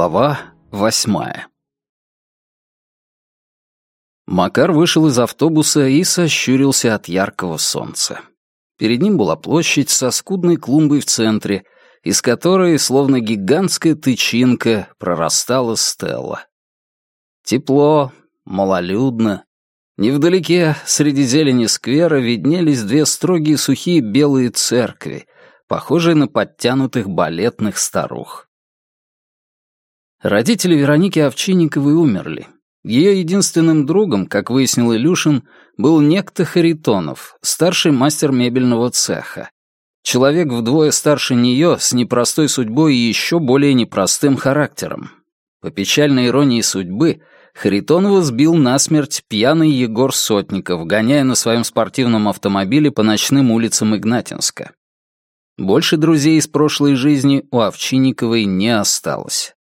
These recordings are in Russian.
Глава восьмая Макар вышел из автобуса и сощурился от яркого солнца. Перед ним была площадь со скудной клумбой в центре, из которой, словно гигантская тычинка, прорастала стелла. Тепло, малолюдно. Невдалеке, среди зелени сквера, виднелись две строгие сухие белые церкви, похожие на подтянутых балетных старух. Родители Вероники Овчинниковой умерли. Ее единственным другом, как выяснил Илюшин, был некто Харитонов, старший мастер мебельного цеха. Человек вдвое старше нее, с непростой судьбой и еще более непростым характером. По печальной иронии судьбы, Харитонова сбил насмерть пьяный Егор Сотников, гоняя на своем спортивном автомобиле по ночным улицам Игнатинска. Больше друзей из прошлой жизни у Овчинниковой не осталось.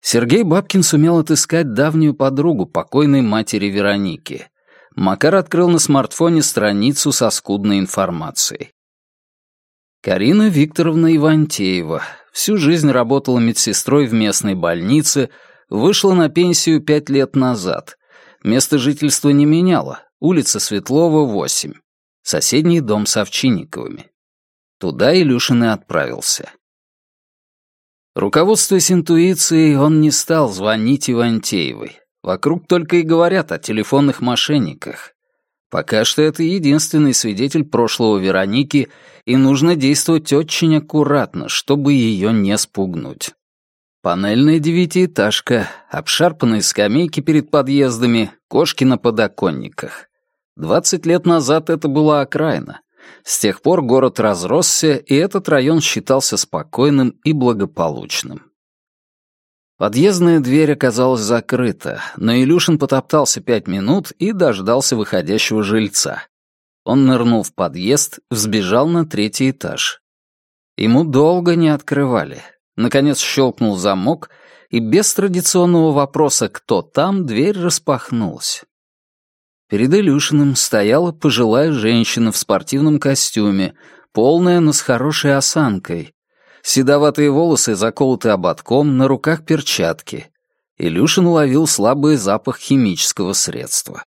Сергей Бабкин сумел отыскать давнюю подругу покойной матери Вероники. Макар открыл на смартфоне страницу со скудной информацией. Карина Викторовна Ивантеева всю жизнь работала медсестрой в местной больнице, вышла на пенсию пять лет назад. Место жительства не меняла, улица Светлова, 8. Соседний дом с Овчинниковыми. Туда Илюшин и отправился. Руководствуясь интуицией, он не стал звонить Ивантеевой. Вокруг только и говорят о телефонных мошенниках. Пока что это единственный свидетель прошлого Вероники, и нужно действовать очень аккуратно, чтобы ее не спугнуть. Панельная девятиэтажка, обшарпанные скамейки перед подъездами, кошки на подоконниках. Двадцать лет назад это была окраина. С тех пор город разросся, и этот район считался спокойным и благополучным. Подъездная дверь оказалась закрыта, но Илюшин потоптался пять минут и дождался выходящего жильца. Он нырнул в подъезд, взбежал на третий этаж. Ему долго не открывали. Наконец щелкнул замок, и без традиционного вопроса «Кто там?» дверь распахнулась. Перед Илюшиным стояла пожилая женщина в спортивном костюме, полная, но с хорошей осанкой. Седоватые волосы заколоты ободком, на руках перчатки. Илюшин уловил слабый запах химического средства.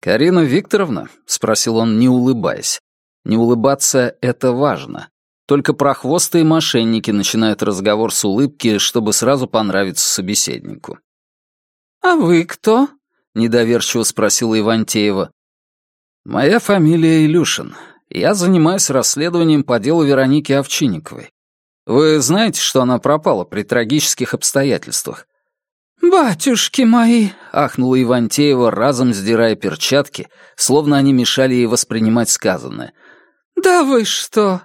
«Карина Викторовна?» — спросил он, не улыбаясь. «Не улыбаться — это важно. Только прохвостые мошенники начинают разговор с улыбки, чтобы сразу понравиться собеседнику». «А вы кто?» — недоверчиво спросила Ивантеева. «Моя фамилия Илюшин. Я занимаюсь расследованием по делу Вероники Овчинниковой. Вы знаете, что она пропала при трагических обстоятельствах?» «Батюшки мои!» — ахнула Ивантеева, разом сдирая перчатки, словно они мешали ей воспринимать сказанное. «Да вы что!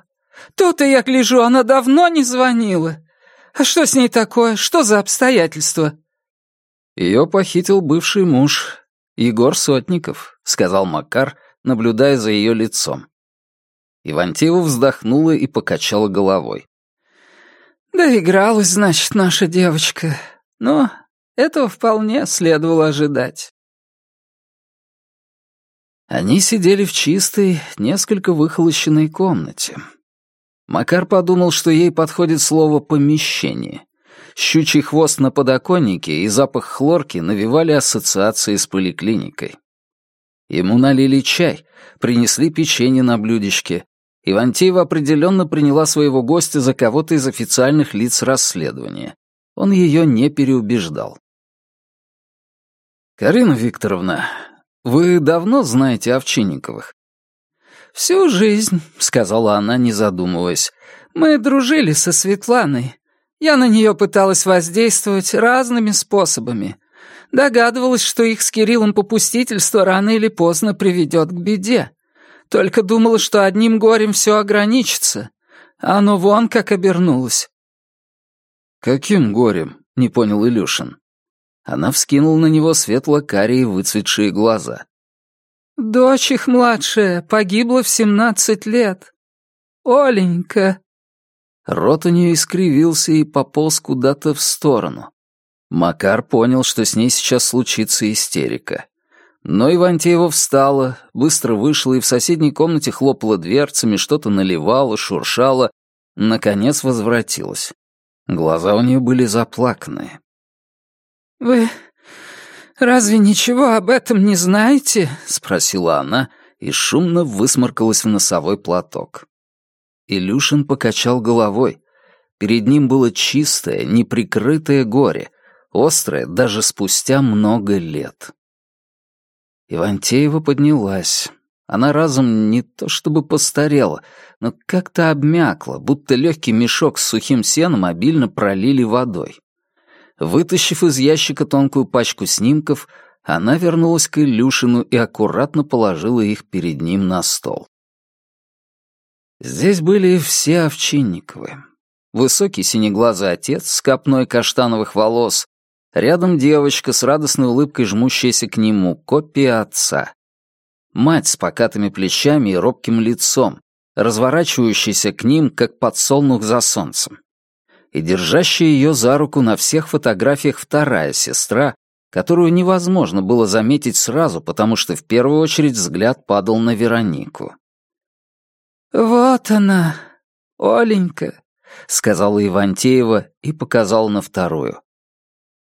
То-то я гляжу, она давно не звонила. А что с ней такое? Что за обстоятельства?» Ее похитил бывший муж, Егор Сотников, сказал Макар, наблюдая за ее лицом. Ивантеева вздохнула и покачала головой. «Доигралась, значит, наша девочка. Но этого вполне следовало ожидать». Они сидели в чистой, несколько выхолощенной комнате. Макар подумал, что ей подходит слово «помещение». Щучий хвост на подоконнике и запах хлорки навевали ассоциации с поликлиникой. Ему налили чай, принесли печенье на блюдечке. Ивантеева определенно приняла своего гостя за кого-то из официальных лиц расследования. Он ее не переубеждал. «Карина Викторовна, вы давно знаете Овчинниковых?» «Всю жизнь», — сказала она, не задумываясь. «Мы дружили со Светланой. Я на нее пыталась воздействовать разными способами. Догадывалась, что их с Кириллом попустительство рано или поздно приведет к беде. Только думала, что одним горем все ограничится. А оно вон как обернулось. «Каким горем?» — не понял Илюшин. Она вскинула на него светло-карие выцветшие глаза. «Дочь их младшая погибла в семнадцать лет. Оленька!» Рот у нее искривился и пополз куда-то в сторону. Макар понял, что с ней сейчас случится истерика. Но Ивантеева встала, быстро вышла и в соседней комнате хлопала дверцами, что-то наливала, шуршала, наконец возвратилась. Глаза у нее были заплаканные. «Вы разве ничего об этом не знаете?» — спросила она и шумно высморкалась в носовой платок. Илюшин покачал головой. Перед ним было чистое, неприкрытое горе, острое даже спустя много лет. Ивантеева поднялась. Она разом не то чтобы постарела, но как-то обмякла, будто легкий мешок с сухим сеном обильно пролили водой. Вытащив из ящика тонкую пачку снимков, она вернулась к Илюшину и аккуратно положила их перед ним на стол. Здесь были все Овчинниковы. Высокий синеглазый отец с копной каштановых волос, рядом девочка с радостной улыбкой, жмущаяся к нему, копия отца. Мать с покатыми плечами и робким лицом, разворачивающаяся к ним, как подсолнух за солнцем. И держащая ее за руку на всех фотографиях вторая сестра, которую невозможно было заметить сразу, потому что в первую очередь взгляд падал на Веронику. «Вот она, Оленька», — сказала Ивантеева и показала на вторую.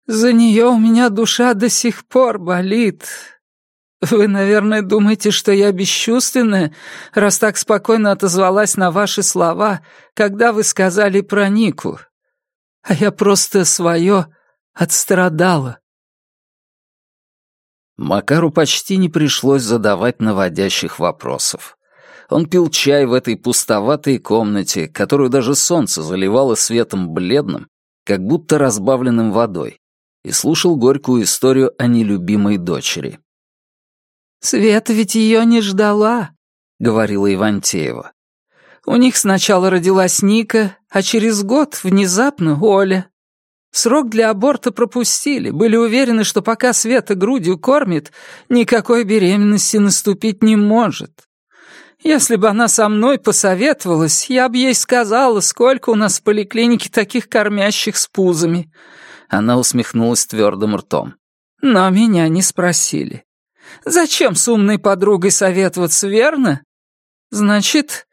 «За нее у меня душа до сих пор болит. Вы, наверное, думаете, что я бесчувственная, раз так спокойно отозвалась на ваши слова, когда вы сказали про Нику. А я просто свое отстрадала». Макару почти не пришлось задавать наводящих вопросов. Он пил чай в этой пустоватой комнате, которую даже солнце заливало светом бледным, как будто разбавленным водой, и слушал горькую историю о нелюбимой дочери. «Света ведь ее не ждала», — говорила Ивантеева. «У них сначала родилась Ника, а через год внезапно Оля. Срок для аборта пропустили, были уверены, что пока Света грудью кормит, никакой беременности наступить не может. Если бы она со мной посоветовалась, я бы ей сказала, сколько у нас в поликлинике таких кормящих с пузами». Она усмехнулась твердым ртом. «Но меня не спросили. Зачем с умной подругой советоваться, верно? Значит,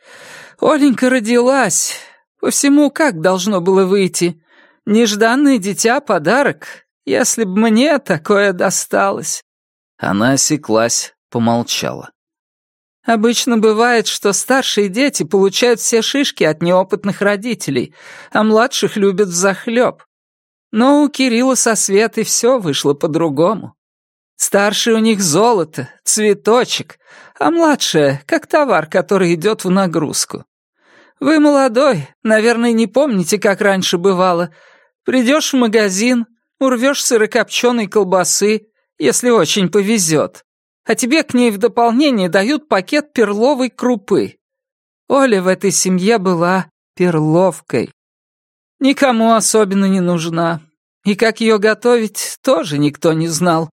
Оленька родилась. По всему как должно было выйти? Нежданное дитя — подарок. Если б мне такое досталось». Она осеклась, помолчала. Обычно бывает, что старшие дети получают все шишки от неопытных родителей, а младших любят взахлёб. Но у Кирилла со Светой все вышло по-другому. Старший у них золото, цветочек, а младшая — как товар, который идет в нагрузку. Вы молодой, наверное, не помните, как раньше бывало. Придешь в магазин, урвешь сырокопченой колбасы, если очень повезет а тебе к ней в дополнение дают пакет перловой крупы. Оля в этой семье была перловкой. Никому особенно не нужна. И как ее готовить, тоже никто не знал.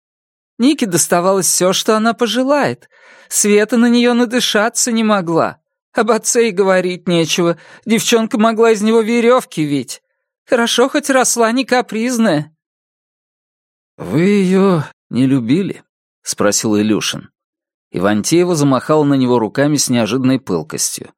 Нике доставалось все, что она пожелает. Света на нее надышаться не могла. Об отце и говорить нечего. Девчонка могла из него веревки вить. Хорошо хоть росла не капризная. «Вы ее не любили?» — спросил Илюшин. Ивантеева замахала на него руками с неожиданной пылкостью.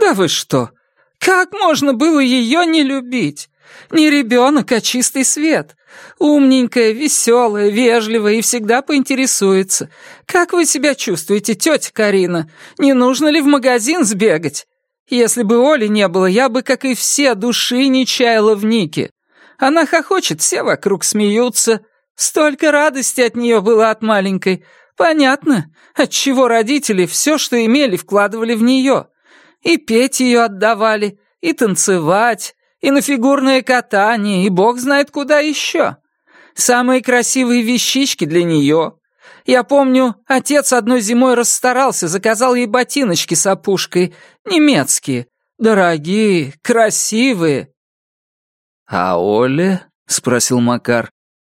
«Да вы что? Как можно было ее не любить? Не ребенок, а чистый свет. Умненькая, веселая, вежливая и всегда поинтересуется. Как вы себя чувствуете, тетя Карина? Не нужно ли в магазин сбегать? Если бы Оли не было, я бы, как и все, души не чаяла в Нике. Она хохочет, все вокруг смеются. Столько радости от нее было от маленькой. Понятно, отчего родители все, что имели, вкладывали в нее. И петь ее отдавали, и танцевать, и на фигурное катание, и бог знает куда еще. Самые красивые вещички для нее. Я помню, отец одной зимой расстарался, заказал ей ботиночки с опушкой, немецкие, дорогие, красивые. «А Оля?» — спросил Макар.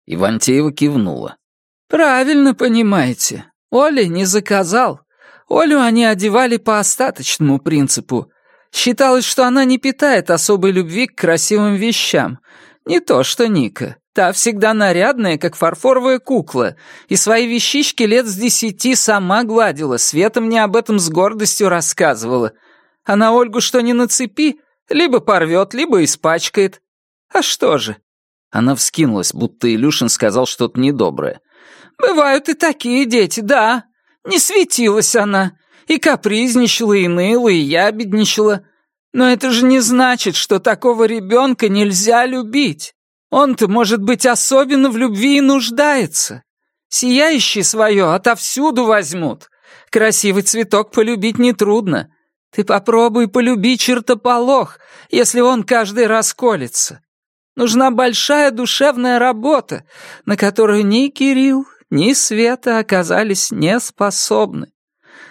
Ивантеева кивнула. «Правильно понимаете. Оля не заказал. Олю они одевали по остаточному принципу. Считалось, что она не питает особой любви к красивым вещам. Не то что Ника. Та всегда нарядная, как фарфоровая кукла, и свои вещички лет с десяти сама гладила, Света мне об этом с гордостью рассказывала. А на Ольгу что ни нацепи, либо порвет, либо испачкает. А что же?» Она вскинулась, будто Илюшин сказал что-то недоброе. «Бывают и такие дети, да. Не светилась она. И капризничала, и ныла, и ябедничала. Но это же не значит, что такого ребенка нельзя любить. Он-то, может быть, особенно в любви и нуждается. Сияющий свое отовсюду возьмут. Красивый цветок полюбить нетрудно. Ты попробуй полюби чертополох, если он каждый раз колется. Нужна большая душевная работа, на которую ни Кирилл, ни Света оказались неспособны.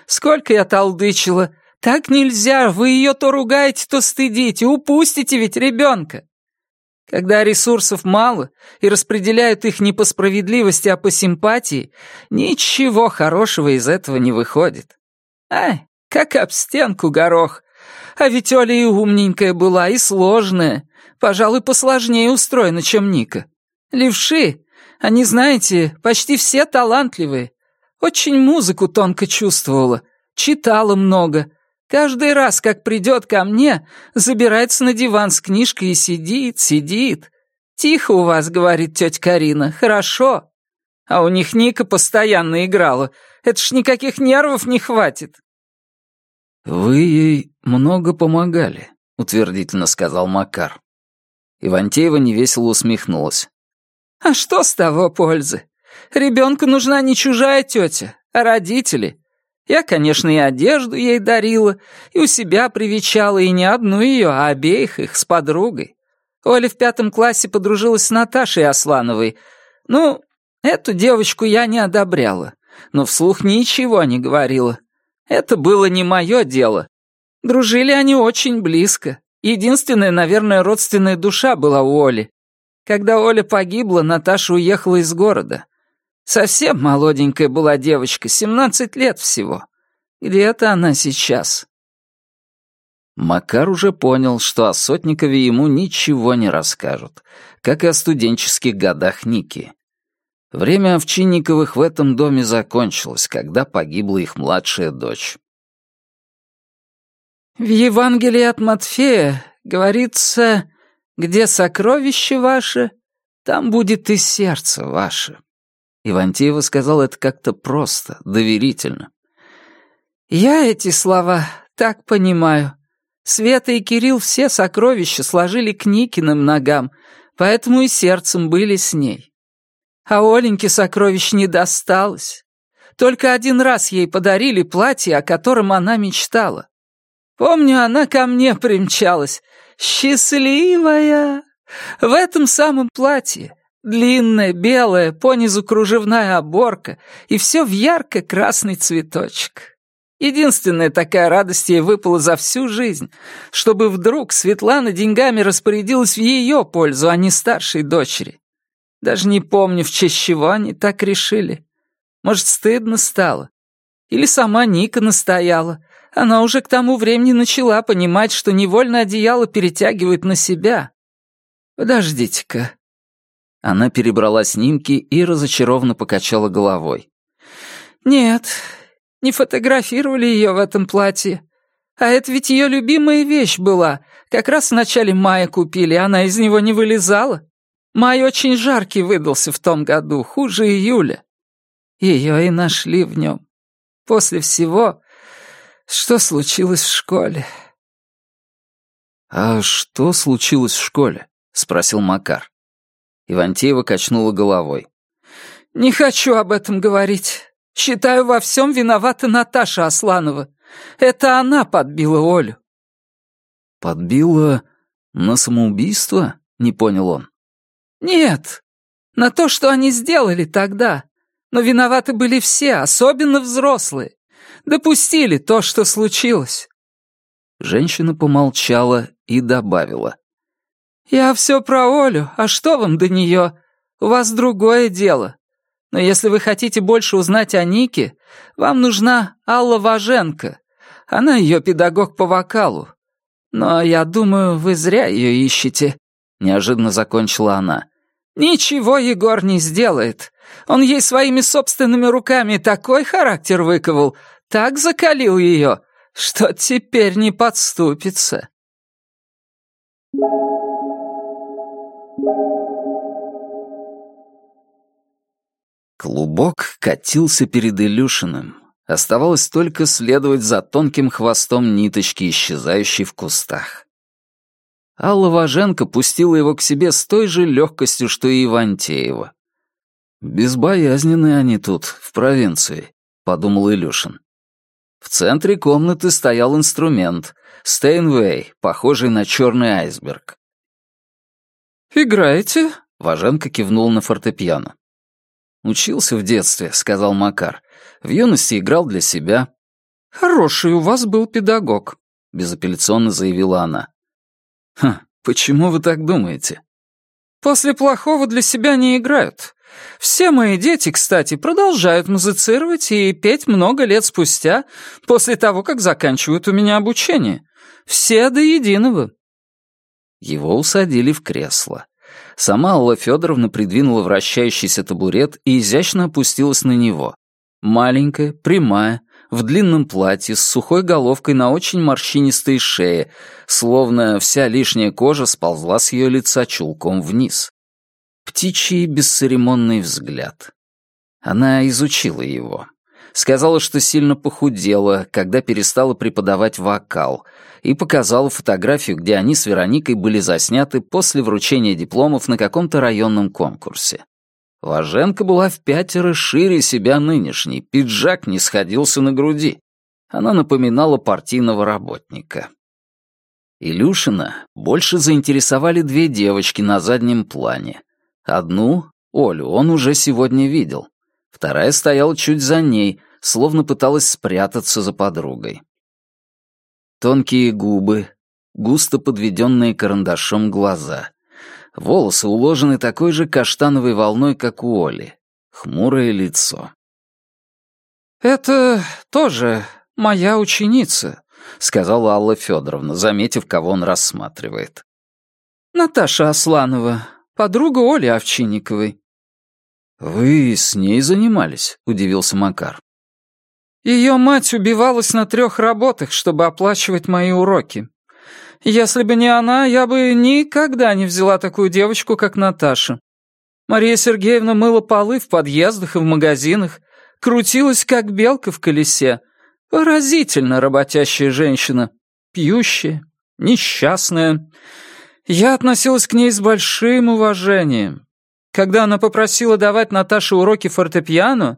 Сколько я толдычила, так нельзя, вы ее то ругаете, то стыдите, упустите ведь ребенка. Когда ресурсов мало и распределяют их не по справедливости, а по симпатии, ничего хорошего из этого не выходит. Ай, как об стенку горох. А ведь Оля и умненькая была, и сложная. Пожалуй, посложнее устроена, чем Ника. Левши, они, знаете, почти все талантливые. Очень музыку тонко чувствовала, читала много, Каждый раз, как придет ко мне, забирается на диван с книжкой и сидит, сидит. «Тихо у вас», — говорит тетя Карина, — «хорошо». А у них Ника постоянно играла. Это ж никаких нервов не хватит. «Вы ей много помогали», — утвердительно сказал Макар. Ивантеева невесело усмехнулась. «А что с того пользы? Ребенку нужна не чужая тетя, а родители. Я, конечно, и одежду ей дарила, и у себя привечала, и не одну ее, а обеих их с подругой. Оля в пятом классе подружилась с Наташей Аслановой. Ну, эту девочку я не одобряла, но вслух ничего не говорила. Это было не мое дело. Дружили они очень близко. Единственная, наверное, родственная душа была у Оли. Когда Оля погибла, Наташа уехала из города. Совсем молоденькая была девочка, семнадцать лет всего. Где-то она сейчас. Макар уже понял, что о Сотникове ему ничего не расскажут, как и о студенческих годах Ники. Время Овчинниковых в этом доме закончилось, когда погибла их младшая дочь. «В Евангелии от Матфея говорится, где сокровище ваше, там будет и сердце ваше», Ивантеева сказал это как-то просто, доверительно. «Я эти слова так понимаю. Света и Кирилл все сокровища сложили к Никиным ногам, поэтому и сердцем были с ней. А Оленьке сокровищ не досталось. Только один раз ей подарили платье, о котором она мечтала. Помню, она ко мне примчалась. Счастливая! В этом самом платье. Длинная, белая, понизу кружевная оборка, и все в ярко-красный цветочек. Единственная такая радость ей выпала за всю жизнь, чтобы вдруг Светлана деньгами распорядилась в ее пользу, а не старшей дочери. Даже не помню, в честь чего они так решили. Может, стыдно стало? Или сама Ника настояла. Она уже к тому времени начала понимать, что невольно одеяло перетягивает на себя. Подождите-ка, она перебрала снимки и разочарованно покачала головой. «Нет, не фотографировали ее в этом платье. А это ведь ее любимая вещь была. Как раз в начале мая купили, она из него не вылезала. Май очень жаркий выдался в том году, хуже июля. Ее и нашли в нем. После всего, что случилось в школе». «А что случилось в школе?» — спросил Макар. Ивантеева качнула головой. «Не хочу об этом говорить. Считаю, во всем виновата Наташа Асланова. Это она подбила Олю». «Подбила на самоубийство?» — не понял он. «Нет, на то, что они сделали тогда. Но виноваты были все, особенно взрослые. Допустили то, что случилось». Женщина помолчала и добавила. «Я все про Олю, а что вам до нее? У вас другое дело. Но если вы хотите больше узнать о Нике, вам нужна Алла Важенко. Она ее педагог по вокалу. Но я думаю, вы зря ее ищете», — неожиданно закончила она. «Ничего Егор не сделает. Он ей своими собственными руками такой характер выковал, так закалил ее, что теперь не подступится». Клубок катился перед Илюшиным. Оставалось только следовать за тонким хвостом ниточки, исчезающей в кустах. Алла Важенко пустила его к себе с той же легкостью, что и Ивантеева. «Безбоязненные они тут, в провинции», — подумал Илюшин. В центре комнаты стоял инструмент — Стейнвей, похожий на черный айсберг. «Играете?» — Важенко кивнул на фортепиано. «Учился в детстве», — сказал Макар. «В юности играл для себя». «Хороший у вас был педагог», — безапелляционно заявила она. «Хм, почему вы так думаете?» «После плохого для себя не играют. Все мои дети, кстати, продолжают музицировать и петь много лет спустя, после того, как заканчивают у меня обучение. Все до единого». Его усадили в кресло. Сама Алла Федоровна придвинула вращающийся табурет и изящно опустилась на него. Маленькая, прямая, в длинном платье, с сухой головкой на очень морщинистой шее, словно вся лишняя кожа сползла с ее лица чулком вниз. Птичий бесцеремонный взгляд. Она изучила его. Сказала, что сильно похудела, когда перестала преподавать вокал, и показала фотографию, где они с Вероникой были засняты после вручения дипломов на каком-то районном конкурсе. Важенка была в пятеро шире себя нынешней, пиджак не сходился на груди. Она напоминала партийного работника. Илюшина больше заинтересовали две девочки на заднем плане. Одну, Олю, он уже сегодня видел. Вторая стояла чуть за ней, словно пыталась спрятаться за подругой. Тонкие губы, густо подведенные карандашом глаза. Волосы уложены такой же каштановой волной, как у Оли. Хмурое лицо. «Это тоже моя ученица», — сказала Алла Федоровна, заметив, кого он рассматривает. «Наташа Асланова, подруга Оли Овчинниковой». «Вы с ней занимались?» — удивился Макар. Ее мать убивалась на трех работах, чтобы оплачивать мои уроки. Если бы не она, я бы никогда не взяла такую девочку, как Наташа. Мария Сергеевна мыла полы в подъездах и в магазинах, крутилась, как белка в колесе. Поразительно работящая женщина, пьющая, несчастная. Я относилась к ней с большим уважением. Когда она попросила давать Наташе уроки фортепиано,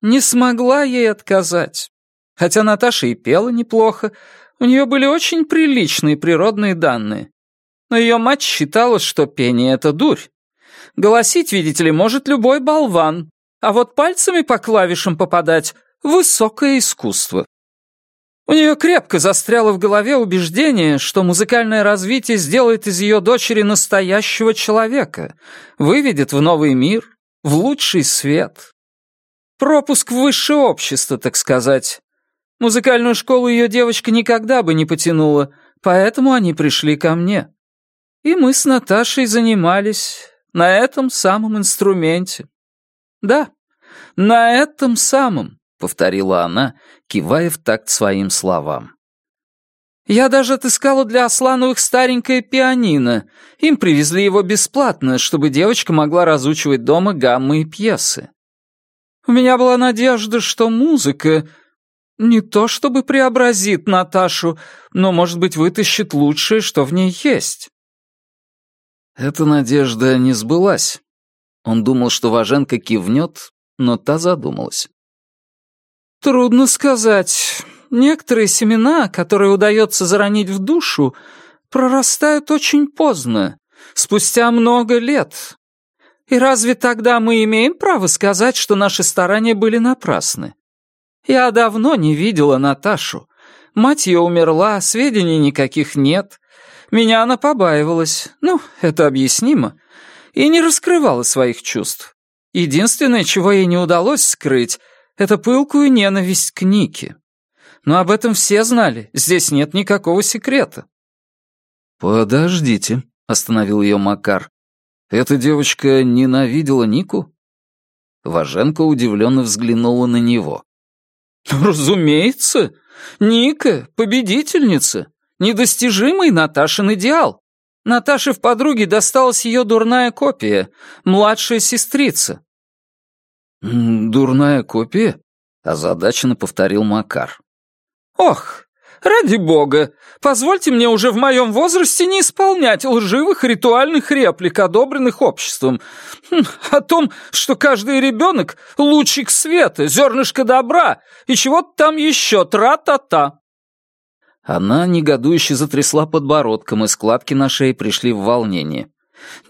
не смогла ей отказать. Хотя Наташа и пела неплохо, у нее были очень приличные природные данные. Но ее мать считала, что пение — это дурь. Голосить, видите ли, может любой болван, а вот пальцами по клавишам попадать — высокое искусство. У нее крепко застряло в голове убеждение, что музыкальное развитие сделает из ее дочери настоящего человека, выведет в новый мир, в лучший свет. Пропуск в высшее общество, так сказать. Музыкальную школу ее девочка никогда бы не потянула, поэтому они пришли ко мне. И мы с Наташей занимались на этом самом инструменте. Да, на этом самом, повторила она, кивая в такт своим словам. Я даже отыскала для Аслановых старенькое пианино. Им привезли его бесплатно, чтобы девочка могла разучивать дома гаммы и пьесы. У меня была надежда, что музыка не то чтобы преобразит Наташу, но, может быть, вытащит лучшее, что в ней есть. Эта надежда не сбылась. Он думал, что Важенка кивнет, но та задумалась. Трудно сказать. Некоторые семена, которые удается заронить в душу, прорастают очень поздно, спустя много лет, и разве тогда мы имеем право сказать, что наши старания были напрасны? Я давно не видела Наташу. Мать ее умерла, сведений никаких нет. Меня она побаивалась, ну, это объяснимо, и не раскрывала своих чувств. Единственное, чего ей не удалось скрыть, это пылкую ненависть к Нике. Но об этом все знали, здесь нет никакого секрета. «Подождите», — остановил ее Макар. Эта девочка ненавидела Нику? Важенко удивленно взглянула на него. «Разумеется. Ника — победительница. Недостижимый Наташин идеал. Наташе в подруге досталась ее дурная копия, младшая сестрица». «Дурная копия?» — озадаченно повторил Макар. «Ох, ради бога, позвольте мне уже в моем возрасте не исполнять лживых ритуальных реплик, одобренных обществом, хм, о том, что каждый ребенок — лучик света, зернышко добра и чего-то там еще, тра-та-та». Она негодующе затрясла подбородком, и складки на шее пришли в волнение.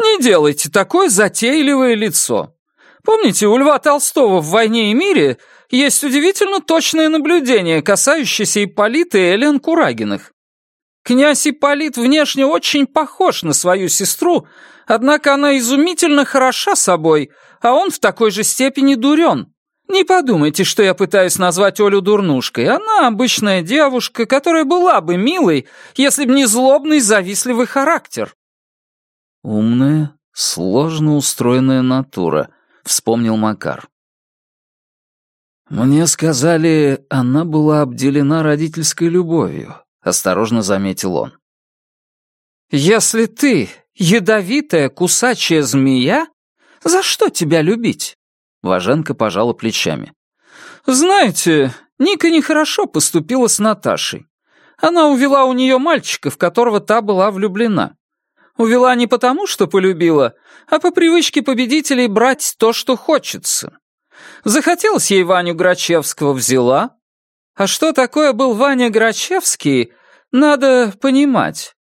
«Не делайте такое затейливое лицо. Помните, у Льва Толстого в «Войне и мире» есть удивительно точное наблюдение, касающееся Ипполита и Элен Курагиных. Князь Ипполит внешне очень похож на свою сестру, однако она изумительно хороша собой, а он в такой же степени дурен. Не подумайте, что я пытаюсь назвать Олю дурнушкой. Она обычная девушка, которая была бы милой, если б не злобный, завистливый характер. Умная, сложно устроенная натура, вспомнил Макар. «Мне сказали, она была обделена родительской любовью», — осторожно заметил он. «Если ты ядовитая кусачая змея, за что тебя любить?» Важенка пожала плечами. «Знаете, Ника нехорошо поступила с Наташей. Она увела у нее мальчика, в которого та была влюблена. Увела не потому, что полюбила, а по привычке победителей брать то, что хочется. Захотелось ей Ваню Грачевского, взяла. А что такое был Ваня Грачевский, надо понимать.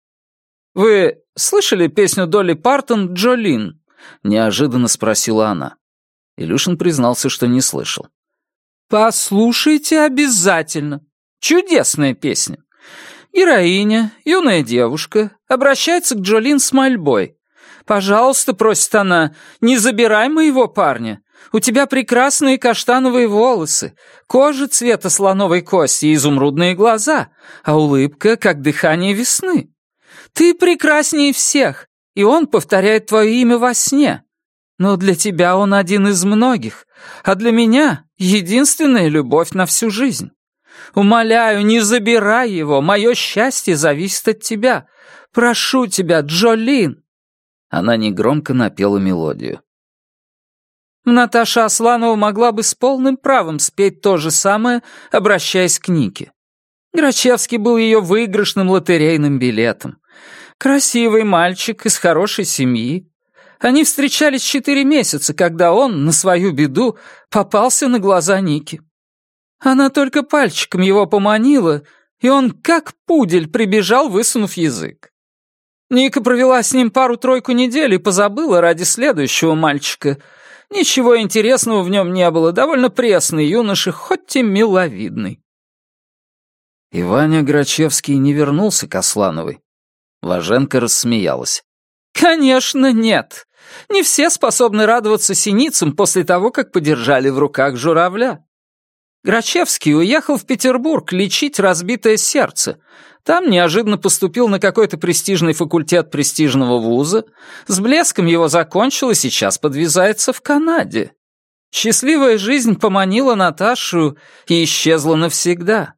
Вы слышали песню Долли Партон «Джолин»? Неожиданно спросила она. Илюшин признался, что не слышал. «Послушайте обязательно. Чудесная песня. Героиня, юная девушка, обращается к Джолин с мольбой. «Пожалуйста», — просит она, — «не забирай моего парня. У тебя прекрасные каштановые волосы, кожа цвета слоновой кости и изумрудные глаза, а улыбка, как дыхание весны. Ты прекраснее всех, и он повторяет твое имя во сне. Но для тебя он один из многих, а для меня — единственная любовь на всю жизнь. Умоляю, не забирай его, мое счастье зависит от тебя. Прошу тебя, Джолин!» Она негромко напела мелодию. Наташа Асланова могла бы с полным правом спеть то же самое, обращаясь к Нике. Грачевский был ее выигрышным лотерейным билетом. Красивый мальчик из хорошей семьи. Они встречались четыре месяца, когда он, на свою беду, попался на глаза Ники. Она только пальчиком его поманила, и он, как пудель, прибежал, высунув язык. Ника провела с ним пару-тройку недель и позабыла ради следующего мальчика — Ничего интересного в нем не было, довольно пресный юноша, хоть и миловидный. И Ваня Грачевский не вернулся к Аслановой. Важенка рассмеялась. «Конечно, нет. Не все способны радоваться синицам после того, как подержали в руках журавля. Грачевский уехал в Петербург лечить разбитое сердце, там неожиданно поступил на какой-то престижный факультет престижного вуза, с блеском его закончил и сейчас подвязается в Канаде. Счастливая жизнь поманила Наташу и исчезла навсегда.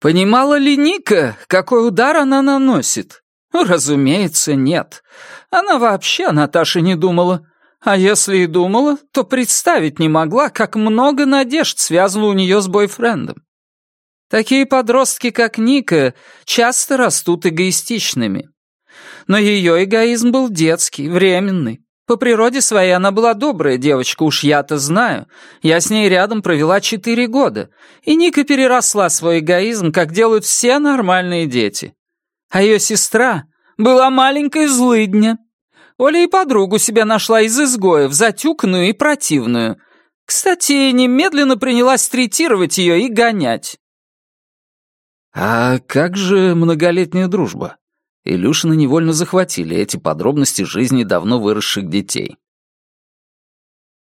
Понимала ли Ника, какой удар она наносит? Разумеется, нет. Она вообще Наташе не думала. А если и думала, то представить не могла, как много надежд связано у нее с бойфрендом. Такие подростки, как Ника, часто растут эгоистичными. Но ее эгоизм был детский, временный. По природе своей она была добрая девочка, уж я-то знаю. Я с ней рядом провела четыре года, и Ника переросла свой эгоизм, как делают все нормальные дети. А ее сестра была маленькой злыдня. Оля и подругу себя нашла из изгоев, затюканную и противную. Кстати, немедленно принялась третировать ее и гонять. «А как же многолетняя дружба?» Илюшина невольно захватили эти подробности жизни давно выросших детей.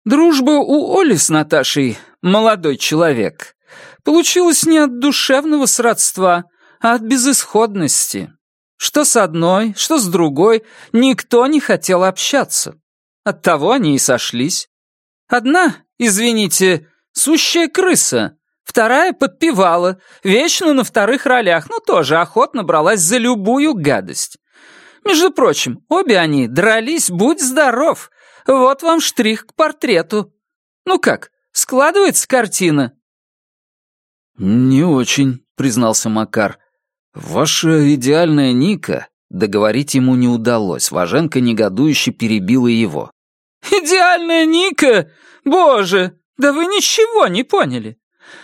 «Дружба у Оли с Наташей, молодой человек, получилась не от душевного сродства, а от безысходности. Что с одной, что с другой, никто не хотел общаться. Оттого они и сошлись. Одна, извините, сущая крыса, Вторая подпевала, вечно на вторых ролях, но тоже охотно бралась за любую гадость. Между прочим, обе они дрались, будь здоров. Вот вам штрих к портрету. Ну как, складывается картина?» «Не очень», — признался Макар. «Ваша идеальная Ника...» Договорить ему не удалось, Важенка негодующе перебила его. «Идеальная Ника? Боже, да вы ничего не поняли.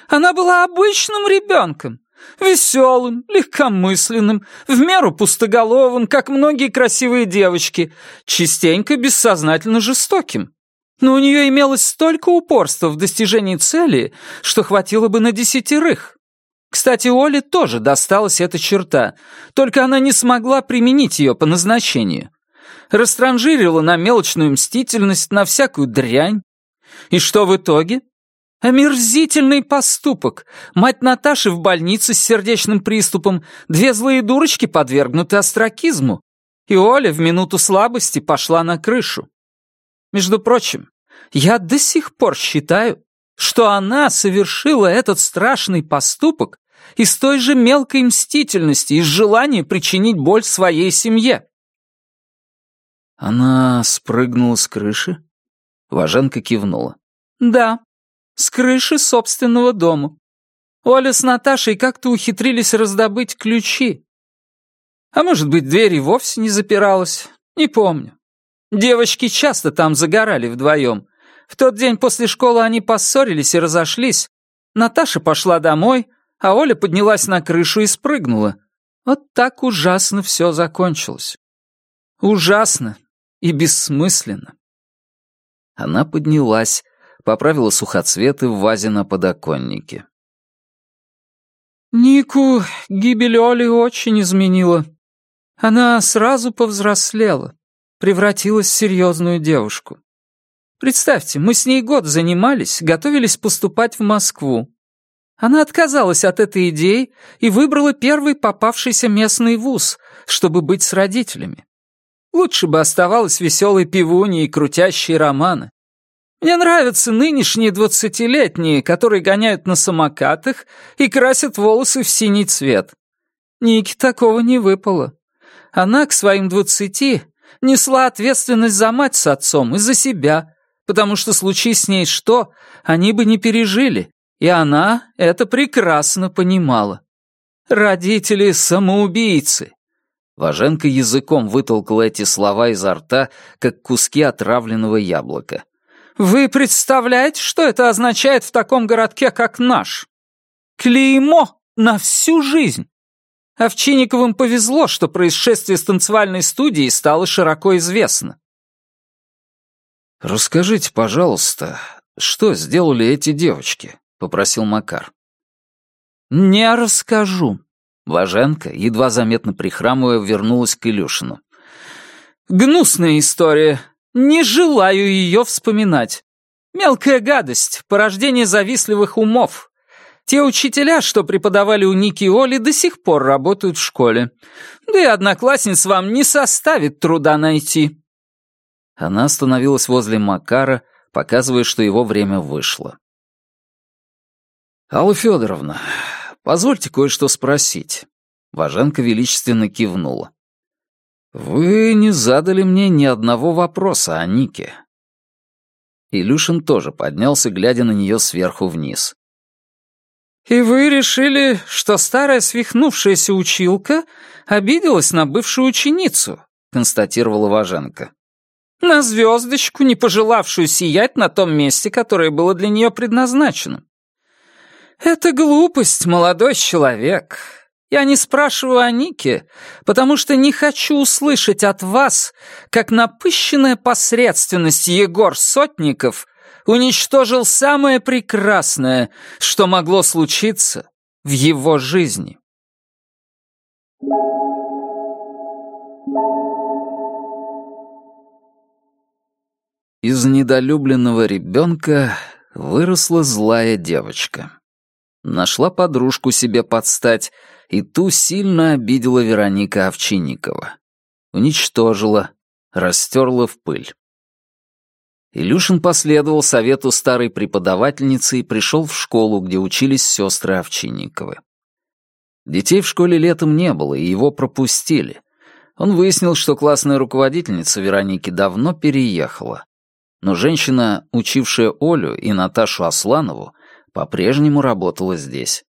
Она была обычным ребенком, веселым, легкомысленным, в меру пустоголовым, как многие красивые девочки, частенько бессознательно жестоким. Но у нее имелось столько упорства в достижении цели, что хватило бы на десятерых. Кстати, Оле тоже досталась эта черта, только она не смогла применить ее по назначению. Растранжирила на мелочную мстительность, на всякую дрянь. И что в итоге? Омерзительный поступок. Мать Наташи в больнице с сердечным приступом, две злые дурочки подвергнуты остракизму. И Оля в минуту слабости пошла на крышу. Между прочим, я до сих пор считаю, что она совершила этот страшный поступок из той же мелкой мстительности, из желания причинить боль своей семье. Она спрыгнула с крыши? Важенка кивнула. Да, с крыши собственного дома. Оля с Наташей как-то ухитрились раздобыть ключи. А может быть, дверь и вовсе не запиралась, не помню. Девочки часто там загорали вдвоем, в тот день после школы они поссорились и разошлись. Наташа пошла домой, а Оля поднялась на крышу и спрыгнула. Вот так ужасно все закончилось. Ужасно и бессмысленно. Она поднялась, поправила сухоцветы в вазе на подоконнике. Нику гибель Оли очень изменила. Она сразу повзрослела, превратилась в серьезную девушку. Представьте, мы с ней год занимались, готовились поступать в Москву. Она отказалась от этой идеи и выбрала первый попавшийся местный вуз, чтобы быть с родителями. Лучше бы оставалась веселой пивуней и крутящей романы. Мне нравятся нынешние двадцатилетние, которые гоняют на самокатах и красят волосы в синий цвет. Нике такого не выпало. Она к своим двадцати несла ответственность за мать с отцом и за себя, потому что случись с ней что, они бы не пережили, и она это прекрасно понимала. Родители самоубийцы. Важенка языком вытолкала эти слова изо рта, как куски отравленного яблока. «Вы представляете, что это означает в таком городке, как наш? Клеймо на всю жизнь!» Овчинниковым повезло, что происшествие с танцевальной студией стало широко известно. «Расскажите, пожалуйста, что сделали эти девочки?» — попросил Макар. «Не расскажу». Блаженка, едва заметно прихрамывая, вернулась к Илюшину. «Гнусная история. Не желаю ее вспоминать. Мелкая гадость, порождение завистливых умов. Те учителя, что преподавали у Ники и Оли, до сих пор работают в школе. Да и одноклассниц вам не составит труда найти». Она остановилась возле Макара, показывая, что его время вышло. «Алла Федоровна, позвольте кое-что спросить». Важенка величественно кивнула. «Вы не задали мне ни одного вопроса о Нике». Илюшин тоже поднялся, глядя на нее сверху вниз. «И вы решили, что старая свихнувшаяся училка обиделась на бывшую ученицу?» — констатировала Важенка. На звездочку, не пожелавшую сиять на том месте, которое было для нее предназначено. Это глупость, молодой человек. Я не спрашиваю о Нике, потому что не хочу услышать от вас, как напыщенная посредственность Егор Сотников уничтожил самое прекрасное, что могло случиться в его жизни. Из недолюбленного ребенка выросла злая девочка. Нашла подружку себе подстать, и ту сильно обидела Вероника Овчинникова. Уничтожила, растерла в пыль. Илюшин последовал совету старой преподавательницы и пришел в школу, где учились сестры Овчинниковы. Детей в школе летом не было, и его пропустили. Он выяснил, что классная руководительница Вероники давно переехала. Но женщина, учившая Олю и Наташу Асланову, по-прежнему работала здесь.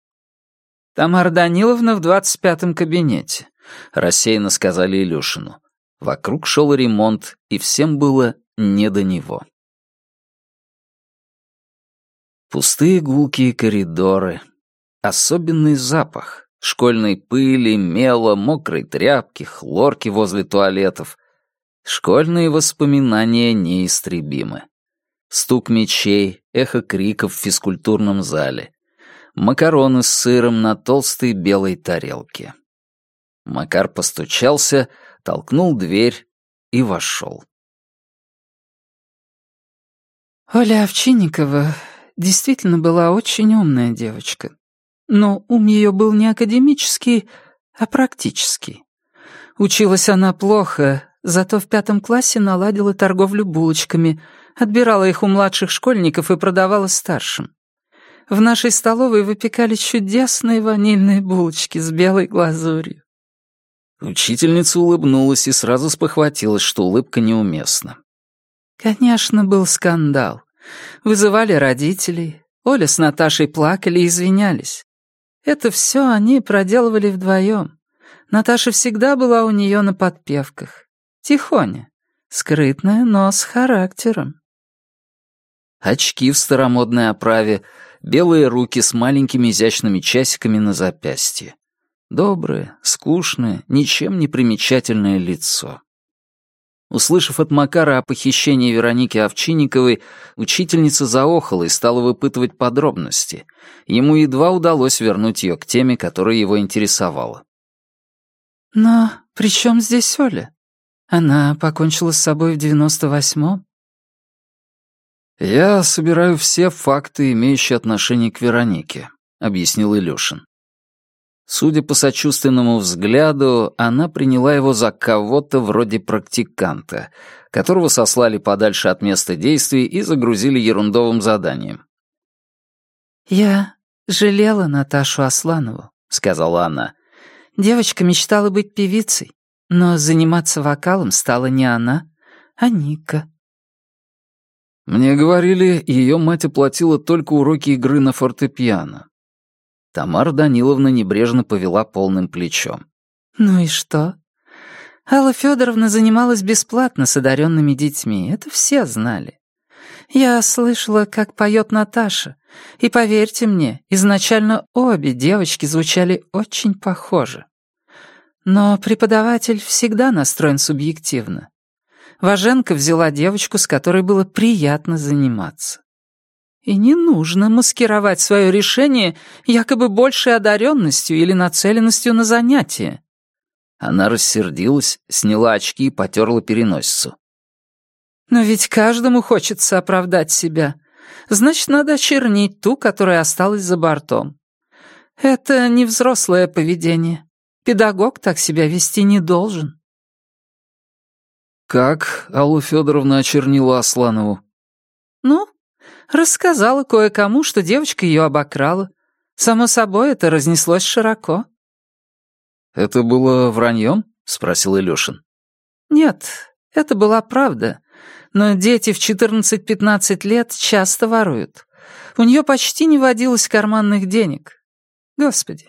«Тамара Даниловна в двадцать пятом кабинете», — рассеянно сказали Илюшину. Вокруг шел ремонт, и всем было не до него. Пустые гулкие коридоры. Особенный запах. Школьной пыли, мела, мокрой тряпки, хлорки возле туалетов. Школьные воспоминания неистребимы. Стук мечей, эхо криков в физкультурном зале. Макароны с сыром на толстой белой тарелке. Макар постучался, толкнул дверь и вошел. Оля Овчинникова действительно была очень умная девочка. Но ум ее был не академический, а практический. Училась она плохо, зато в пятом классе наладила торговлю булочками, отбирала их у младших школьников и продавала старшим. В нашей столовой выпекали чудесные ванильные булочки с белой глазурью. Учительница улыбнулась и сразу спохватилась, что улыбка неуместна. Конечно, был скандал. Вызывали родителей. Оля с Наташей плакали и извинялись. Это все они проделывали вдвоем. Наташа всегда была у нее на подпевках. Тихоня. Скрытная, но с характером. Очки в старомодной оправе, белые руки с маленькими изящными часиками на запястье. Доброе, скучное, ничем не примечательное лицо. Услышав от Макара о похищении Вероники Овчинниковой, учительница заохала и стала выпытывать подробности. Ему едва удалось вернуть ее к теме, которая его интересовала. «Но при чем здесь Оля? Она покончила с собой в девяносто восьмом?» «Я собираю все факты, имеющие отношение к Веронике», — объяснил Илюшин. Судя по сочувственному взгляду, она приняла его за кого-то вроде практиканта, которого сослали подальше от места действий и загрузили ерундовым заданием. «Я жалела Наташу Асланову», — сказала она. «Девочка мечтала быть певицей, но заниматься вокалом стала не она, а Ника». Мне говорили, ее мать оплатила только уроки игры на фортепиано. Тамара Даниловна небрежно повела полным плечом. «Ну и что? Алла Федоровна занималась бесплатно с одаренными детьми, это все знали. Я слышала, как поет Наташа, и поверьте мне, изначально обе девочки звучали очень похоже. Но преподаватель всегда настроен субъективно. Важенка взяла девочку, с которой было приятно заниматься. И не нужно маскировать свое решение якобы большей одаренностью или нацеленностью на занятие. Она рассердилась, сняла очки и потерла переносицу. Но ведь каждому хочется оправдать себя. Значит, надо очернить ту, которая осталась за бортом. Это не взрослое поведение. Педагог так себя вести не должен. Как Аллу Федоровна очернила Асланову? Ну, Рассказала кое-кому, что девочка ее обокрала. Само собой, это разнеслось широко. «Это было враньем?» — спросил Илюшин. «Нет, это была правда. Но дети в 14-15 лет часто воруют. У нее почти не водилось карманных денег. Господи,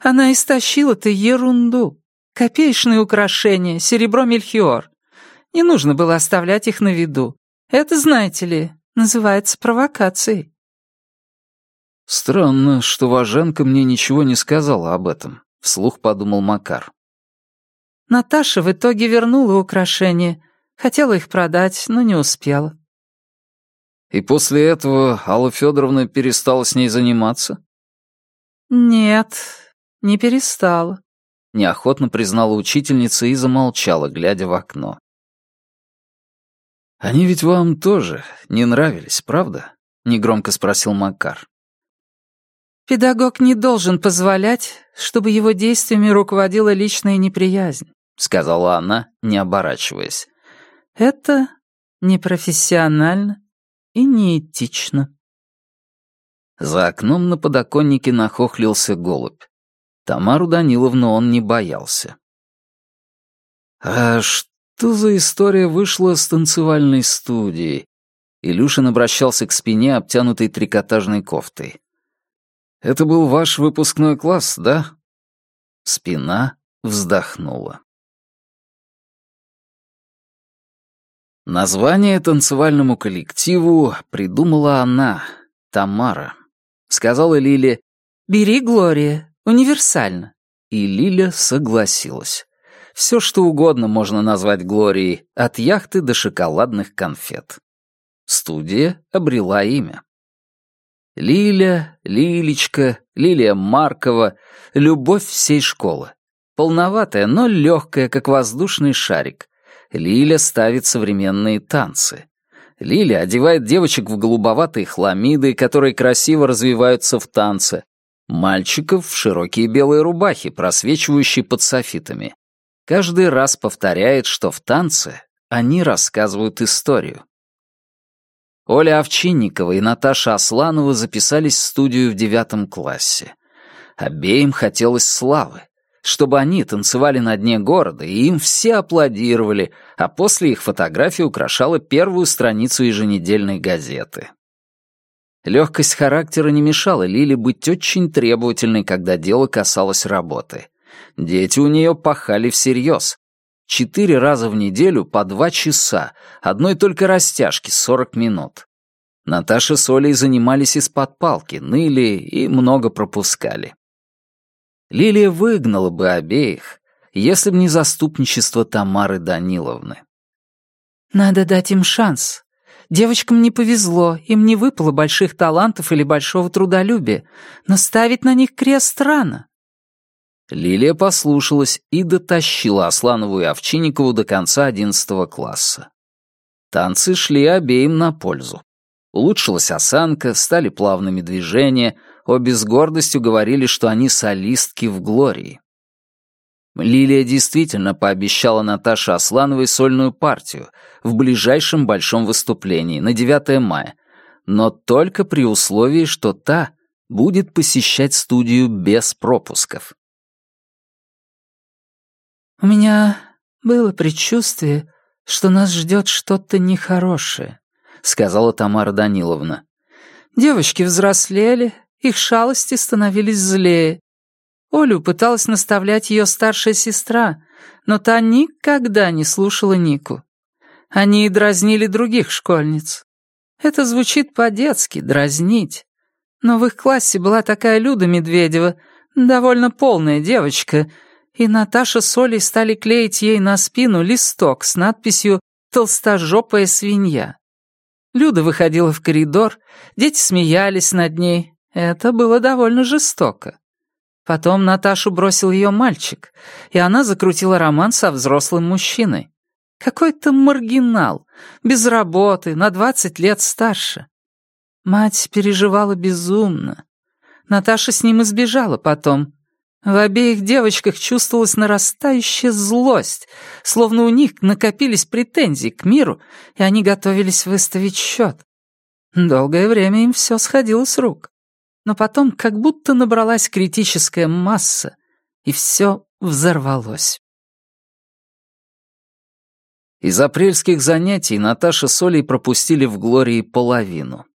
она истощила-то ерунду. Копеечные украшения, серебро мельхиор. Не нужно было оставлять их на виду. Это, знаете ли, Называется провокацией». «Странно, что Важенка мне ничего не сказала об этом», — вслух подумал Макар. Наташа в итоге вернула украшения. Хотела их продать, но не успела. И после этого Алла Федоровна перестала с ней заниматься? Нет, не перестала. Неохотно признала учительница и замолчала, глядя в окно. «Они ведь вам тоже не нравились, правда?» — негромко спросил Макар. «Педагог не должен позволять, чтобы его действиями руководила личная неприязнь», — сказала она, не оборачиваясь. «Это непрофессионально и неэтично». За окном на подоконнике нахохлился голубь. Тамару Даниловну он не боялся. «А что за история вышла с танцевальной студией?» Илюшин обращался к спине, обтянутой трикотажной кофтой. «Это был ваш выпускной класс, да?» Спина вздохнула. Название танцевальному коллективу придумала она, Тамара. Сказала Лиле «Бери, Глория, универсально». И Лиля согласилась. Все, что угодно можно назвать Глорией, от яхты до шоколадных конфет. Студия обрела имя. Лиля, Лилечка, Лилия Маркова, любовь всей школы. Полноватая, но легкая, как воздушный шарик. Лиля ставит современные танцы. Лиля одевает девочек в голубоватые хламиды, которые красиво развиваются в танце. Мальчиков в широкие белые рубахи, просвечивающие под софитами. Каждый раз повторяет, что в танце они рассказывают историю. Оля Овчинникова и Наташа Асланова записались в студию в девятом классе. Обеим хотелось славы, чтобы они танцевали на дне города, и им все аплодировали, а после их фотография украшала первую страницу еженедельной газеты. Легкость характера не мешала Лиле быть очень требовательной, когда дело касалось работы. Дети у нее пахали всерьез, Четыре раза в неделю по два часа, одной только растяжки, сорок минут. Наташа с Олей занимались из-под палки, ныли и много пропускали. Лилия выгнала бы обеих, если б не заступничество Тамары Даниловны. «Надо дать им шанс. Девочкам не повезло, им не выпало больших талантов или большого трудолюбия, но ставить на них крест рано. Лилия послушалась и дотащила Асланову и Овчинникову до конца одиннадцатого класса. Танцы шли обеим на пользу. Улучшилась осанка, стали плавными движения, обе с гордостью говорили, что они солистки в Глории. Лилия действительно пообещала Наташе Аслановой сольную партию в ближайшем большом выступлении на 9 мая, но только при условии, что та будет посещать студию без пропусков. «У меня было предчувствие, что нас ждет что-то нехорошее», — сказала Тамара Даниловна. «Девочки взрослели, их шалости становились злее. Олю пыталась наставлять ее старшая сестра, но та никогда не слушала Нику. Они и дразнили других школьниц. Это звучит по-детски, дразнить. Но в их классе была такая Люда Медведева, довольно полная девочка — и Наташа с Олей стали клеить ей на спину листок с надписью «Толстожопая свинья». Люда выходила в коридор, дети смеялись над ней. Это было довольно жестоко. Потом Наташу бросил ее мальчик, и она закрутила роман со взрослым мужчиной. Какой-то маргинал, без работы, на двадцать лет старше. Мать переживала безумно. Наташа с ним избежала потом, в обеих девочках чувствовалась нарастающая злость, словно у них накопились претензии к миру, и они готовились выставить счет. Долгое время им все сходило с рук. Но потом как будто набралась критическая масса, и все взорвалось. Из апрельских занятий Наташа с Олей пропустили в Глории половину.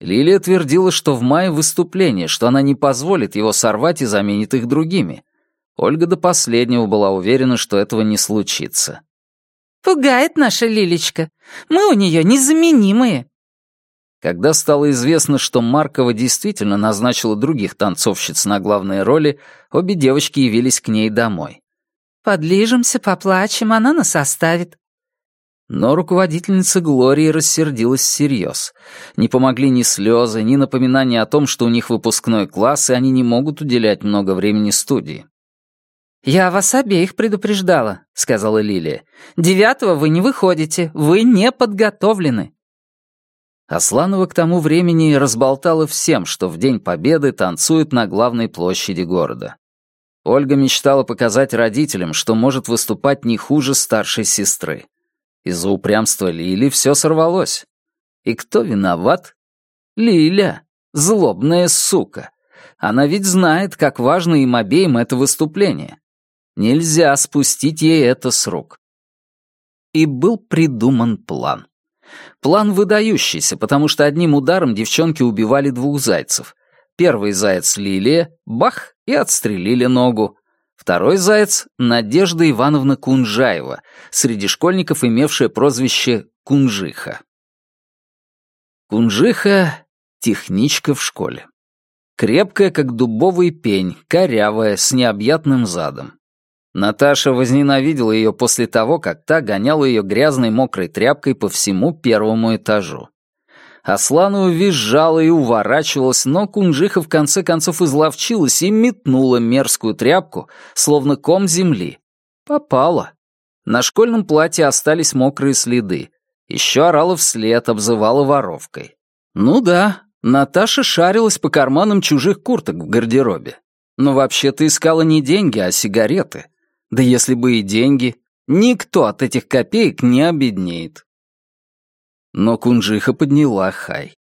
Лилия твердила, что в мае выступление, что она не позволит его сорвать и заменит их другими. Ольга до последнего была уверена, что этого не случится. «Пугает наша Лилечка. Мы у нее незаменимые». Когда стало известно, что Маркова действительно назначила других танцовщиц на главные роли, обе девочки явились к ней домой. «Подлижемся, поплачем, она нас оставит. Но руководительница Глории рассердилась всерьез. Не помогли ни слезы, ни напоминания о том, что у них выпускной класс, и они не могут уделять много времени студии. «Я вас обеих предупреждала», — сказала Лилия. «Девятого вы не выходите, вы не подготовлены». Асланова к тому времени разболтала всем, что в День Победы танцуют на главной площади города. Ольга мечтала показать родителям, что может выступать не хуже старшей сестры. Из-за упрямства Лили все сорвалось. И кто виноват? Лиля, злобная сука. Она ведь знает, как важно им обеим это выступление. Нельзя спустить ей это с рук. И был придуман план. План выдающийся, потому что одним ударом девчонки убивали двух зайцев. Первый заяц Лилия, бах, и отстрелили ногу. Второй заяц — Надежда Ивановна Кунжаева, среди школьников имевшая прозвище Кунжиха. Кунжиха — техничка в школе. Крепкая, как дубовый пень, корявая, с необъятным задом. Наташа возненавидела ее после того, как та гоняла ее грязной мокрой тряпкой по всему первому этажу. Асланова визжала и уворачивалась, но Кунжиха в конце концов изловчилась и метнула мерзкую тряпку, словно ком земли. Попала. На школьном платье остались мокрые следы. Еще орала вслед, обзывала воровкой. Ну да, Наташа шарилась по карманам чужих курток в гардеробе. Но вообще-то искала не деньги, а сигареты. Да если бы и деньги, никто от этих копеек не обеднеет. Но Кунжиха подняла хай.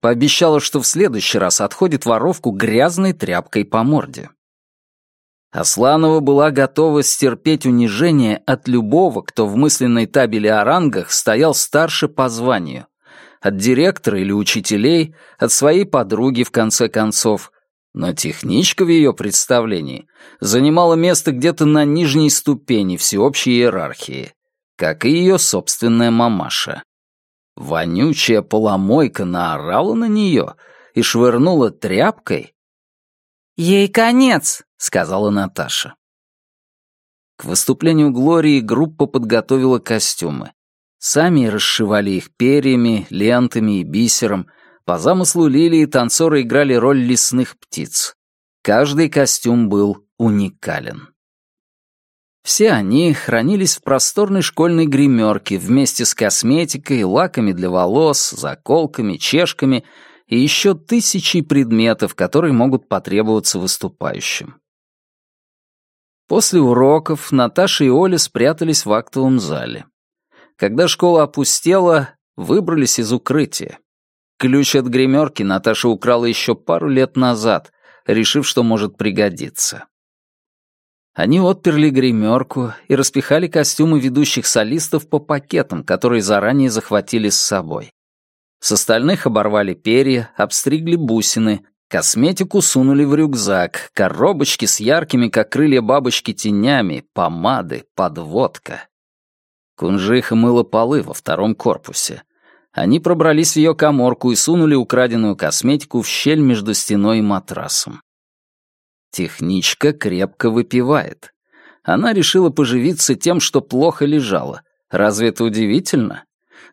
Пообещала, что в следующий раз отходит воровку грязной тряпкой по морде. Асланова была готова стерпеть унижение от любого, кто в мысленной табеле о рангах стоял старше по званию. От директора или учителей, от своей подруги, в конце концов, но техничка в ее представлении занимала место где-то на нижней ступени всеобщей иерархии, как и ее собственная мамаша. Вонючая поломойка наорала на нее и швырнула тряпкой. «Ей конец», — сказала Наташа. К выступлению Глории группа подготовила костюмы. Сами расшивали их перьями, лентами и бисером — по замыслу Лилии танцоры играли роль лесных птиц. Каждый костюм был уникален. Все они хранились в просторной школьной гримерке вместе с косметикой, лаками для волос, заколками, чешками и еще тысячей предметов, которые могут потребоваться выступающим. После уроков Наташа и Оля спрятались в актовом зале. Когда школа опустела, выбрались из укрытия. Ключ от гримерки Наташа украла еще пару лет назад, решив, что может пригодиться. Они отперли гримерку и распихали костюмы ведущих солистов по пакетам, которые заранее захватили с собой. С остальных оборвали перья, обстригли бусины, косметику сунули в рюкзак, коробочки с яркими, как крылья бабочки, тенями, помады, подводка. Кунжиха мыла полы во втором корпусе. Они пробрались в ее коморку и сунули украденную косметику в щель между стеной и матрасом. Техничка крепко выпивает. Она решила поживиться тем, что плохо лежала. Разве это удивительно?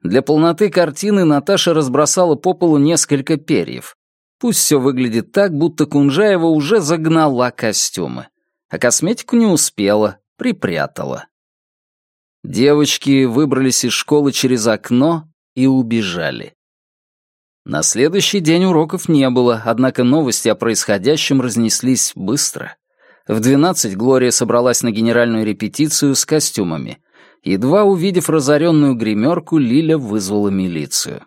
Для полноты картины Наташа разбросала по полу несколько перьев. Пусть все выглядит так, будто Кунжаева уже загнала костюмы. А косметику не успела, припрятала. Девочки выбрались из школы через окно и убежали. На следующий день уроков не было, однако новости о происходящем разнеслись быстро. В двенадцать Глория собралась на генеральную репетицию с костюмами. Едва увидев разоренную гримерку, Лиля вызвала милицию.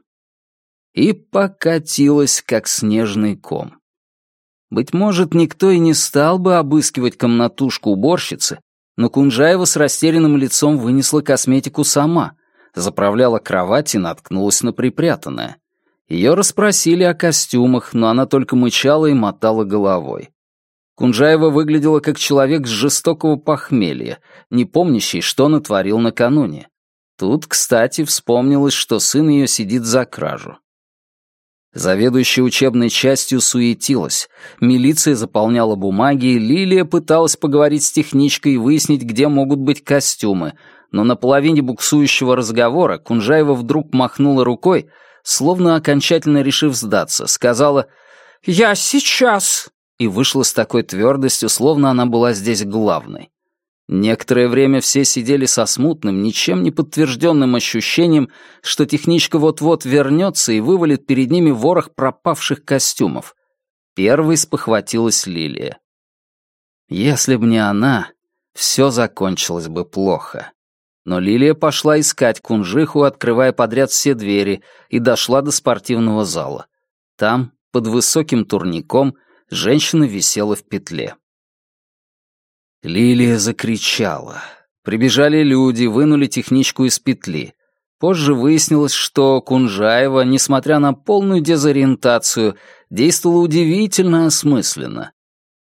И покатилась, как снежный ком. Быть может, никто и не стал бы обыскивать комнатушку уборщицы, но Кунжаева с растерянным лицом вынесла косметику сама — заправляла кровать и наткнулась на припрятанное. Ее расспросили о костюмах, но она только мычала и мотала головой. Кунжаева выглядела как человек с жестокого похмелья, не помнящий, что натворил накануне. Тут, кстати, вспомнилось, что сын ее сидит за кражу. Заведующая учебной частью суетилась. Милиция заполняла бумаги, Лилия пыталась поговорить с техничкой и выяснить, где могут быть костюмы, но на половине буксующего разговора Кунжаева вдруг махнула рукой, словно окончательно решив сдаться, сказала «Я сейчас!» и вышла с такой твердостью, словно она была здесь главной. Некоторое время все сидели со смутным, ничем не подтвержденным ощущением, что техничка вот-вот вернется и вывалит перед ними ворох пропавших костюмов. Первой спохватилась Лилия. Если б не она, все закончилось бы плохо. Но Лилия пошла искать кунжиху, открывая подряд все двери, и дошла до спортивного зала. Там, под высоким турником, женщина висела в петле. Лилия закричала. Прибежали люди, вынули техничку из петли. Позже выяснилось, что Кунжаева, несмотря на полную дезориентацию, действовала удивительно осмысленно.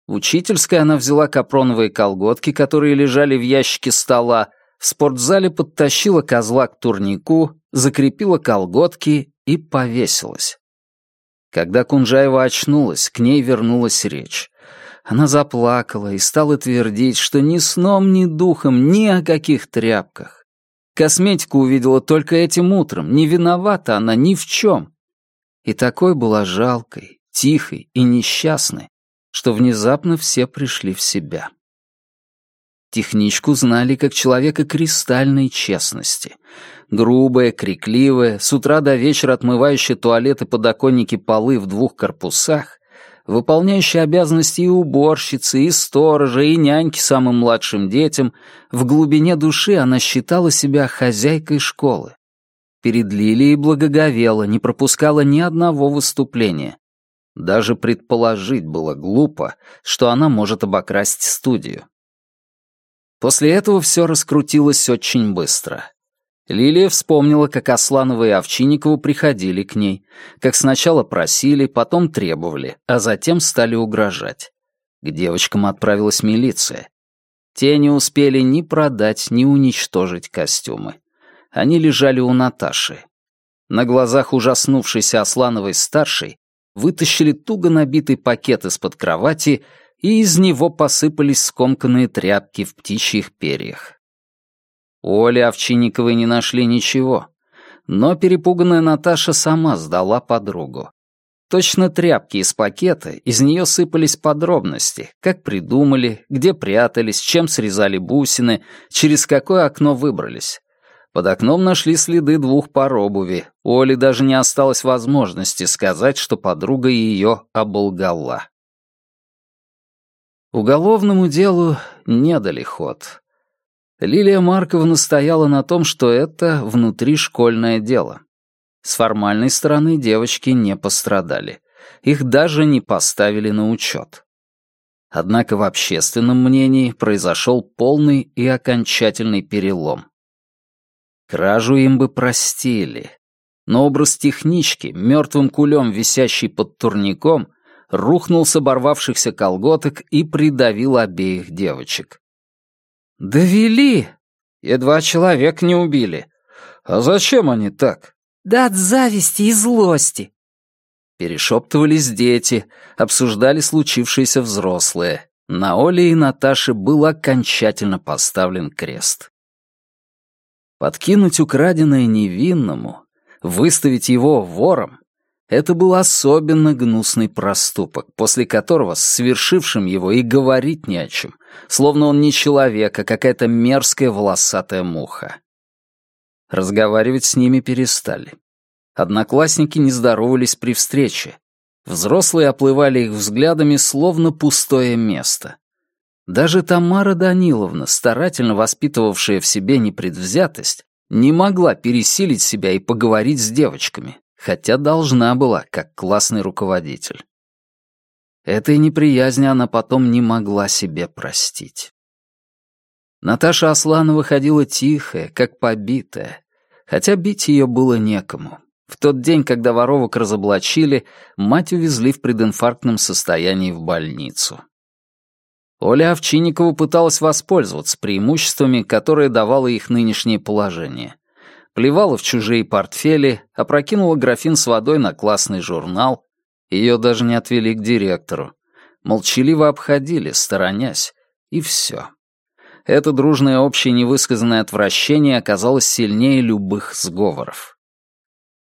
В учительской она взяла капроновые колготки, которые лежали в ящике стола, в спортзале подтащила козла к турнику, закрепила колготки и повесилась. Когда Кунжаева очнулась, к ней вернулась речь. Она заплакала и стала твердить, что ни сном, ни духом, ни о каких тряпках. Косметику увидела только этим утром, не виновата она ни в чем. И такой была жалкой, тихой и несчастной, что внезапно все пришли в себя. Техничку знали как человека кристальной честности. Грубая, крикливая, с утра до вечера отмывающая туалеты подоконники полы в двух корпусах, выполняющая обязанности и уборщицы, и сторожа, и няньки самым младшим детям, в глубине души она считала себя хозяйкой школы. Перед Лилией благоговела, не пропускала ни одного выступления. Даже предположить было глупо, что она может обокрасть студию. После этого все раскрутилось очень быстро. Лилия вспомнила, как Асланова и Овчинникову приходили к ней, как сначала просили, потом требовали, а затем стали угрожать. К девочкам отправилась милиция. Те не успели ни продать, ни уничтожить костюмы. Они лежали у Наташи. На глазах ужаснувшейся Аслановой-старшей вытащили туго набитый пакет из-под кровати, и из него посыпались скомканные тряпки в птичьих перьях. Оли Овчинниковой не нашли ничего, но перепуганная Наташа сама сдала подругу. Точно тряпки из пакета, из нее сыпались подробности, как придумали, где прятались, чем срезали бусины, через какое окно выбрались. Под окном нашли следы двух пар обуви. У Оли даже не осталось возможности сказать, что подруга ее оболгала. Уголовному делу не дали ход. Лилия Марковна стояла на том, что это внутришкольное дело. С формальной стороны девочки не пострадали. Их даже не поставили на учет. Однако в общественном мнении произошел полный и окончательный перелом. Кражу им бы простили, но образ технички, мертвым кулем висящий под турником, рухнул с оборвавшихся колготок и придавил обеих девочек. «Довели! Едва человек не убили. А зачем они так?» «Да от зависти и злости!» Перешептывались дети, обсуждали случившееся взрослые. На Оле и Наташе был окончательно поставлен крест. Подкинуть украденное невинному, выставить его вором это был особенно гнусный проступок, после которого с совершившим его и говорить не о чем, словно он не человек, а какая-то мерзкая волосатая муха. Разговаривать с ними перестали. Одноклассники не здоровались при встрече. Взрослые оплывали их взглядами, словно пустое место. Даже Тамара Даниловна, старательно воспитывавшая в себе непредвзятость, не могла пересилить себя и поговорить с девочками хотя должна была, как классный руководитель. Этой неприязни она потом не могла себе простить. Наташа Асланова ходила тихая, как побитая, хотя бить ее было некому. В тот день, когда воровок разоблачили, мать увезли в прединфарктном состоянии в больницу. Оля Овчинникова пыталась воспользоваться преимуществами, которые давало их нынешнее положение плевала в чужие портфели, опрокинула графин с водой на классный журнал. Ее даже не отвели к директору. Молчаливо обходили, сторонясь, и все. Это дружное общее невысказанное отвращение оказалось сильнее любых сговоров.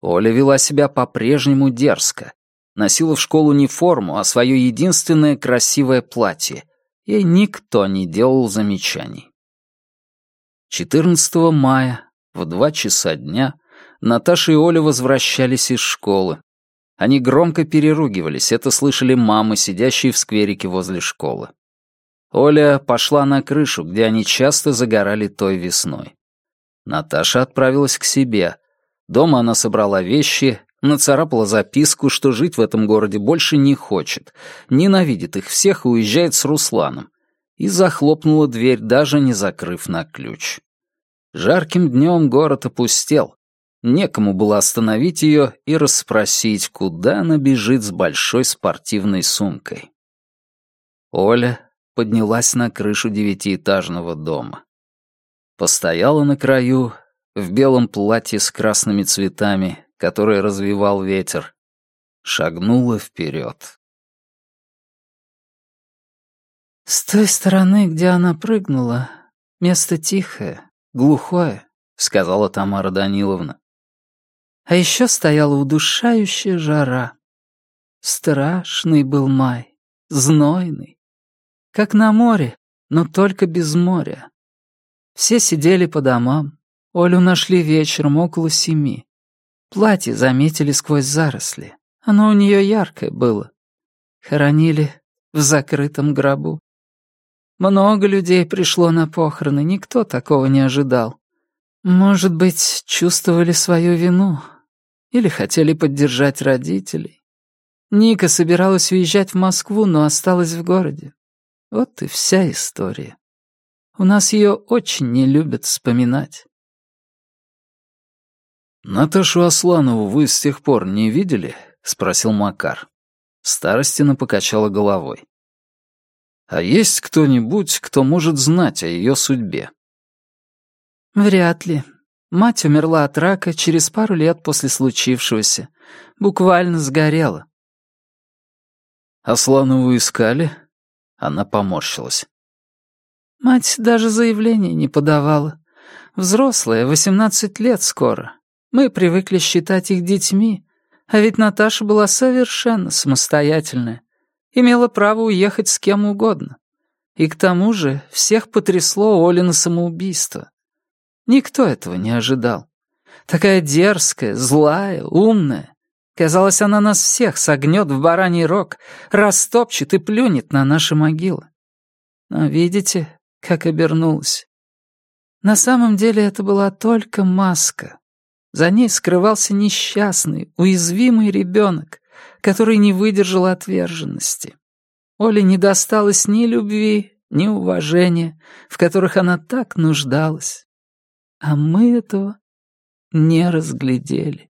Оля вела себя по-прежнему дерзко. Носила в школу не форму, а свое единственное красивое платье. Ей никто не делал замечаний. 14 мая в два часа дня Наташа и Оля возвращались из школы. Они громко переругивались, это слышали мамы, сидящие в скверике возле школы. Оля пошла на крышу, где они часто загорали той весной. Наташа отправилась к себе. Дома она собрала вещи, нацарапала записку, что жить в этом городе больше не хочет, ненавидит их всех и уезжает с Русланом. и захлопнула дверь, даже не закрыв на ключ. Жарким днем город опустел. Некому было остановить ее и расспросить, куда она бежит с большой спортивной сумкой. Оля поднялась на крышу девятиэтажного дома. Постояла на краю, в белом платье с красными цветами, которое развивал ветер, шагнула вперед. С той стороны, где она прыгнула, место тихое, глухое, сказала Тамара Даниловна. А еще стояла удушающая жара. Страшный был май, знойный. Как на море, но только без моря. Все сидели по домам. Олю нашли вечером около семи. Платье заметили сквозь заросли. Оно у нее яркое было. Хоронили в закрытом гробу. Много людей пришло на похороны, никто такого не ожидал. Может быть, чувствовали свою вину или хотели поддержать родителей. Ника собиралась уезжать в Москву, но осталась в городе. Вот и вся история. У нас ее очень не любят вспоминать. «Наташу Асланову вы с тех пор не видели?» — спросил Макар. Старостина покачала головой. «А есть кто-нибудь, кто может знать о ее судьбе?» «Вряд ли. Мать умерла от рака через пару лет после случившегося. Буквально сгорела». «Асланову искали?» Она поморщилась. Мать даже заявление не подавала. Взрослая, восемнадцать лет скоро. Мы привыкли считать их детьми, а ведь Наташа была совершенно самостоятельная, имела право уехать с кем угодно. И к тому же всех потрясло Олина самоубийство. Никто этого не ожидал. Такая дерзкая, злая, умная. Казалось, она нас всех согнет в бараний рог, растопчет и плюнет на наши могилы. Но видите, как обернулась. На самом деле это была только маска. За ней скрывался несчастный, уязвимый ребенок, который не выдержал отверженности. Оле не досталось ни любви, ни уважения, в которых она так нуждалась. А мы этого не разглядели.